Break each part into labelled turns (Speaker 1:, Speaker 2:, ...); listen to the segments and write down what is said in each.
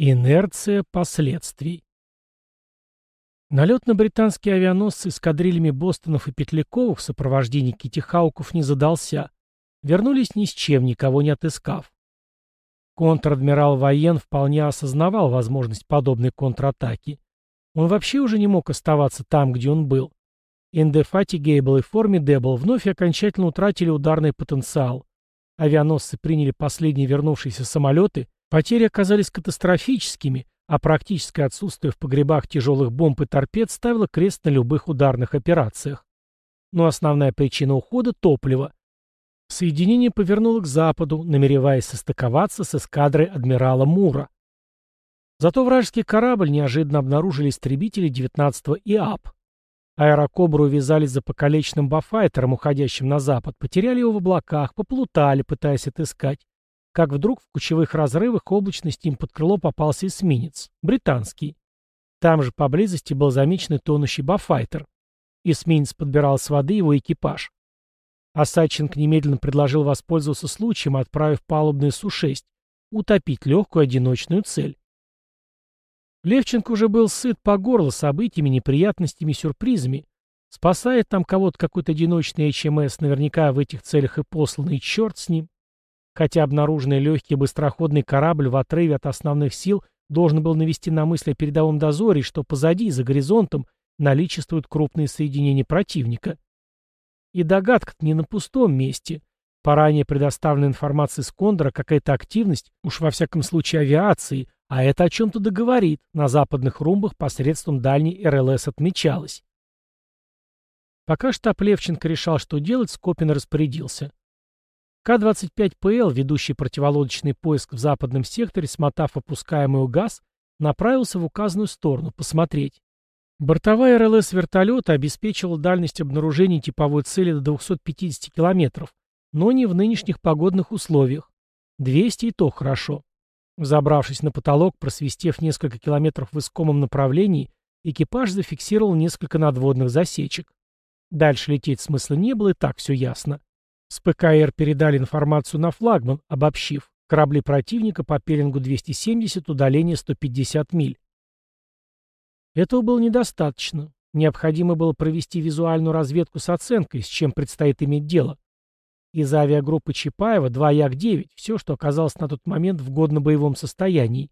Speaker 1: Инерция последствий. Налет на британские авианосцы с кадрильями Бостонов и Петляковых в сопровождении Китихауков не задался. Вернулись ни с чем, никого не отыскав. Контр-адмирал Воен вполне осознавал возможность подобной контратаки. Он вообще уже не мог оставаться там, где он был. Индефати, Гейбл и Форми Дебл вновь окончательно утратили ударный потенциал. Авианосцы приняли последние вернувшиеся самолеты Потери оказались катастрофическими, а практическое отсутствие в погребах тяжелых бомб и торпед ставило крест на любых ударных операциях. Но основная причина ухода – топливо. Соединение повернуло к западу, намереваясь состыковаться с эскадрой адмирала Мура. Зато вражеский корабль неожиданно обнаружили истребители 19-го ИАП. Аэрокобры увязались за покалеченным бафайтером, уходящим на запад, потеряли его в облаках, поплутали, пытаясь отыскать как вдруг в кучевых разрывах облачности им под крыло попался эсминец, британский. Там же поблизости был замечен тонущий бафайтер. Эсминец подбирал с воды его экипаж. Осадченко немедленно предложил воспользоваться случаем, отправив палубный Су-6, утопить легкую одиночную цель. Левченко уже был сыт по горло событиями, неприятностями, сюрпризами. Спасает там кого-то какой-то одиночный HМС, наверняка в этих целях и посланный, черт с ним хотя обнаруженный легкий быстроходный корабль в отрыве от основных сил должен был навести на мысль о передовом дозоре, что позади, за горизонтом, наличествуют крупные соединения противника. И догадка не на пустом месте. По ранее предоставленной информации с Кондора какая-то активность, уж во всяком случае авиации, а это о чем-то договорит, на западных румбах посредством дальней РЛС отмечалось. Пока штаб Левченко решал, что делать, Скопин распорядился. К-25ПЛ, ведущий противолодочный поиск в западном секторе, смотав опускаемый газ, направился в указанную сторону, посмотреть. Бортовая РЛС вертолета обеспечивала дальность обнаружения типовой цели до 250 километров, но не в нынешних погодных условиях. 200 и то хорошо. Забравшись на потолок, просвистев несколько километров в искомом направлении, экипаж зафиксировал несколько надводных засечек. Дальше лететь смысла не было, и так все ясно. С ПКР передали информацию на флагман, обобщив. Корабли противника по пеленгу 270, удаление 150 миль. Этого было недостаточно. Необходимо было провести визуальную разведку с оценкой, с чем предстоит иметь дело. Из авиагруппы Чапаева 2 Як-9, все, что оказалось на тот момент в годно-боевом состоянии.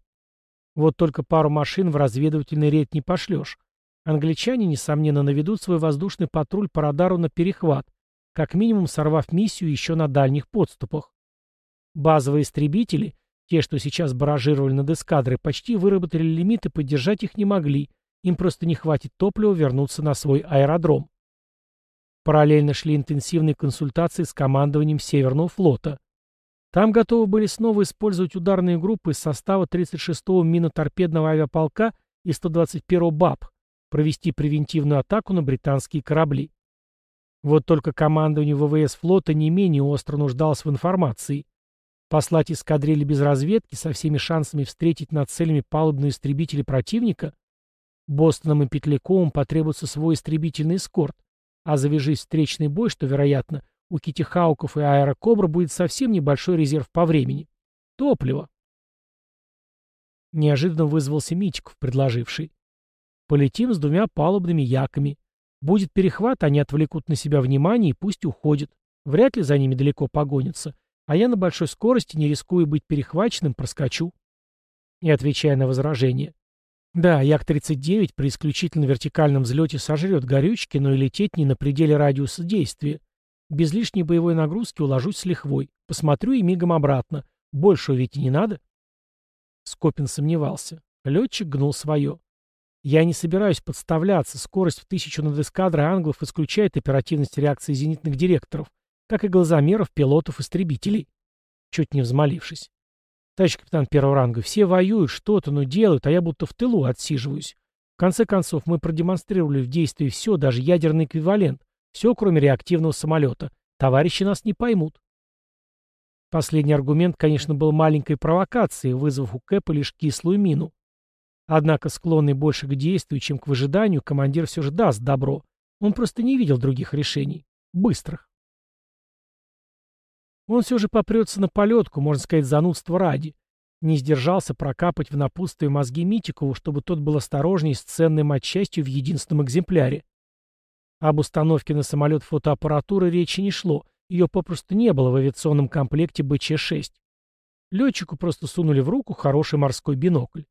Speaker 1: Вот только пару машин в разведывательный рейд не пошлешь. Англичане, несомненно, наведут свой воздушный патруль по радару на перехват, как минимум сорвав миссию еще на дальних подступах. Базовые истребители, те, что сейчас баражировали над эскадрой, почти выработали лимит и поддержать их не могли, им просто не хватит топлива вернуться на свой аэродром. Параллельно шли интенсивные консультации с командованием Северного флота. Там готовы были снова использовать ударные группы из состава 36-го миноторпедного авиаполка и 121-го БАП, провести превентивную атаку на британские корабли. Вот только командование ВВС флота не менее остро нуждалось в информации. Послать эскадрильи без разведки со всеми шансами встретить над целями палубные истребители противника? Бостоном и Петляковым потребуется свой истребительный эскорт, а завяжись встречный бой, что, вероятно, у Китихауков и Аэрокобра будет совсем небольшой резерв по времени. Топливо. Неожиданно вызвался Митиков, предложивший. Полетим с двумя палубными яками. Будет перехват, они отвлекут на себя внимание и пусть уходят. Вряд ли за ними далеко погонятся. А я на большой скорости, не рискуя быть перехваченным, проскочу. И отвечая на возражение. Да, Як-39 при исключительно вертикальном взлете сожрет горючки, но и лететь не на пределе радиуса действия. Без лишней боевой нагрузки уложусь с лихвой. Посмотрю и мигом обратно. Большего ведь и не надо. Скопин сомневался. Летчик гнул свое. Я не собираюсь подставляться, скорость в тысячу над эскадрой англов исключает оперативность реакции зенитных директоров, как и глазомеров, пилотов, истребителей. Чуть не взмолившись. Товарищ капитан первого ранга, все воюют, что-то, но делают, а я будто в тылу отсиживаюсь. В конце концов, мы продемонстрировали в действии все, даже ядерный эквивалент, все, кроме реактивного самолета. Товарищи нас не поймут. Последний аргумент, конечно, был маленькой провокацией, вызвав у Кэпа лишь кислую мину. Однако склонный больше к действию, чем к выжиданию, командир все же даст добро. Он просто не видел других решений. Быстрых. Он все же попрется на полетку, можно сказать, занудство ради. Не сдержался прокапать в напутствие мозги Митикову, чтобы тот был осторожней с ценной матчастью в единственном экземпляре. Об установке на самолет фотоаппаратуры речи не шло, ее попросту не было в авиационном комплекте БЧ-6. Летчику просто сунули в руку хороший морской бинокль.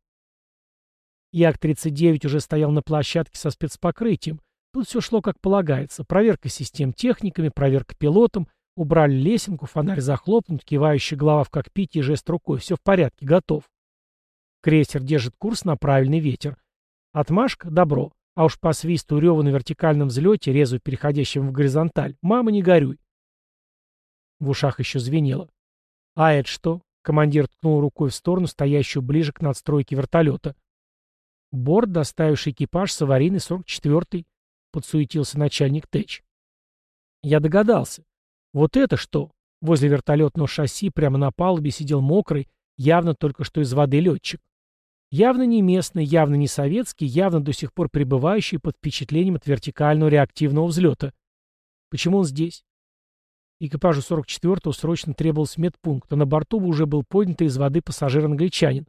Speaker 1: Як-39 уже стоял на площадке со спецпокрытием. Тут все шло как полагается. Проверка систем техниками, проверка пилотом, убрали лесенку, фонарь захлопнут, кивающая голова в кокпите и жест рукой. Все в порядке, готов. Крейсер держит курс на правильный ветер. Отмашка — добро. А уж по свисту рева на вертикальном взлете, резу переходящем в горизонталь, мама, не горюй. В ушах еще звенело. «А это что?» — командир ткнул рукой в сторону, стоящую ближе к надстройке вертолета. «Борт, доставивший экипаж с аварийной 44-й», — подсуетился начальник ТЭЧ. Я догадался. Вот это что? Возле вертолетного шасси прямо на палубе сидел мокрый, явно только что из воды летчик. Явно не местный, явно не советский, явно до сих пор пребывающий под впечатлением от вертикального реактивного взлета. Почему он здесь? Экипажу 44-го срочно требовался медпункт, а на борту уже был поднят из воды пассажир-англичанин.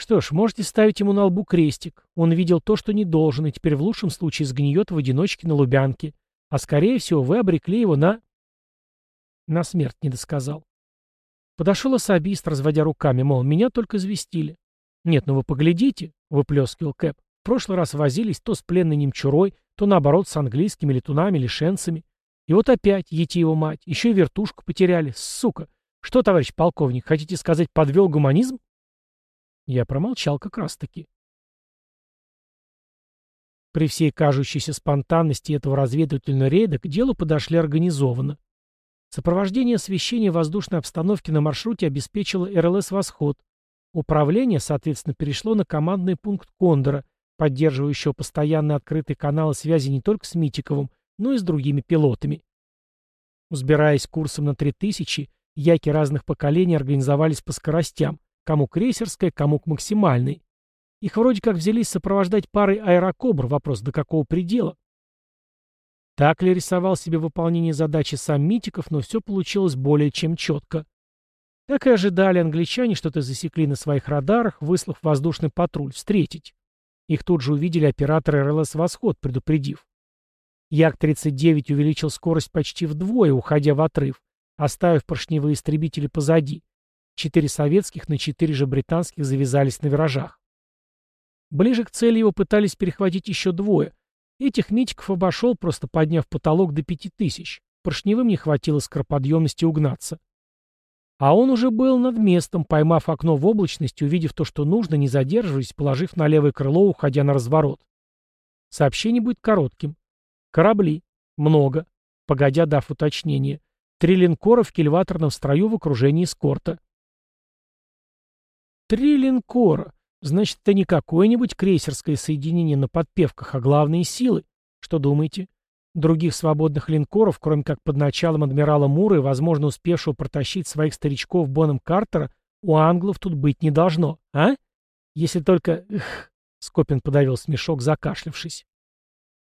Speaker 1: Что ж, можете ставить ему на лбу крестик. Он видел то, что не должен, и теперь в лучшем случае сгниет в одиночке на Лубянке. А скорее всего, вы обрекли его на... На смерть не досказал. Подошел особист, разводя руками, мол, меня только известили. «Нет, ну вы поглядите», — выплескивал Кэп. «В прошлый раз возились то с пленной немчурой, то наоборот с английскими летунами, лишенцами. И вот опять, ети его мать, еще и вертушку потеряли, сука. Что, товарищ полковник, хотите сказать, подвел гуманизм?» Я промолчал как раз-таки. При всей кажущейся спонтанности этого разведывательного рейда к делу подошли организованно. Сопровождение освещения воздушной обстановки на маршруте обеспечило РЛС «Восход», Управление, соответственно, перешло на командный пункт Кондора, поддерживающего постоянно открытые каналы связи не только с Митиковым, но и с другими пилотами. Взбираясь курсом на 3000, яки разных поколений организовались по скоростям, кому крейсерская, кому к максимальной. Их вроде как взялись сопровождать парой аэрокобр, вопрос до какого предела. Так ли рисовал себе выполнение задачи сам Митиков, но все получилось более чем четко. Как и ожидали, англичане что-то засекли на своих радарах, выслав воздушный патруль встретить. Их тут же увидели операторы РЛС «Восход», предупредив. Як-39 увеличил скорость почти вдвое, уходя в отрыв, оставив поршневые истребители позади. Четыре советских на четыре же британских завязались на виражах. Ближе к цели его пытались перехватить еще двое. Этих Митиков обошел, просто подняв потолок до пяти тысяч. Поршневым не хватило скороподъемности угнаться. А он уже был над местом, поймав окно в облачности, увидев то, что нужно, не задерживаясь, положив на левое крыло, уходя на разворот. Сообщение будет коротким. Корабли. Много. Погодя дав уточнение. Три линкора в кильваторном строю в окружении эскорта. Три линкора. Значит, это не какое-нибудь крейсерское соединение на подпевках, а главные силы. Что думаете? Других свободных линкоров, кроме как под началом адмирала Мура и, возможно, успевшего протащить своих старичков Боном Картера, у англов тут быть не должно, а? Если только... Эх, Скопин подавил смешок, закашлявшись.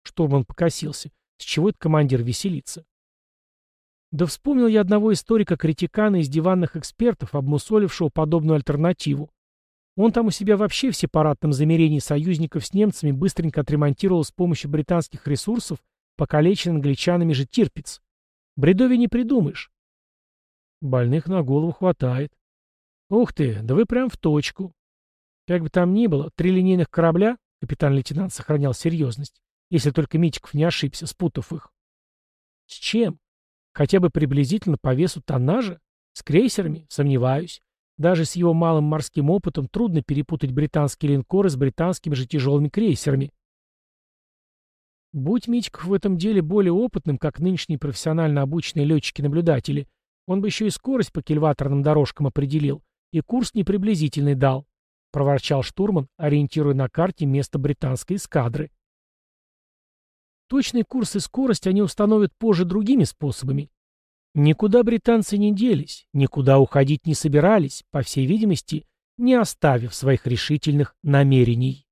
Speaker 1: Штурман покосился. С чего этот командир веселится? Да вспомнил я одного историка-критикана из диванных экспертов, обмусолившего подобную альтернативу. Он там у себя вообще в сепаратном замерении союзников с немцами быстренько отремонтировал с помощью британских ресурсов Покалечен англичанами же Тирпиц. Бредови не придумаешь. Больных на голову хватает. Ух ты, да вы прям в точку. Как бы там ни было, три линейных корабля, капитан-лейтенант сохранял серьезность, если только Митиков не ошибся, спутав их. С чем? Хотя бы приблизительно по весу тоннажа? С крейсерами? Сомневаюсь. Даже с его малым морским опытом трудно перепутать британские линкоры с британскими же тяжелыми крейсерами. Будь Митьков в этом деле более опытным, как нынешние профессионально обученные летчики-наблюдатели, он бы еще и скорость по кильваторным дорожкам определил, и курс неприблизительный дал, — проворчал штурман, ориентируя на карте место британской эскадры. Точный курс и скорость они установят позже другими способами. Никуда британцы не делись, никуда уходить не собирались, по всей видимости, не оставив своих решительных намерений.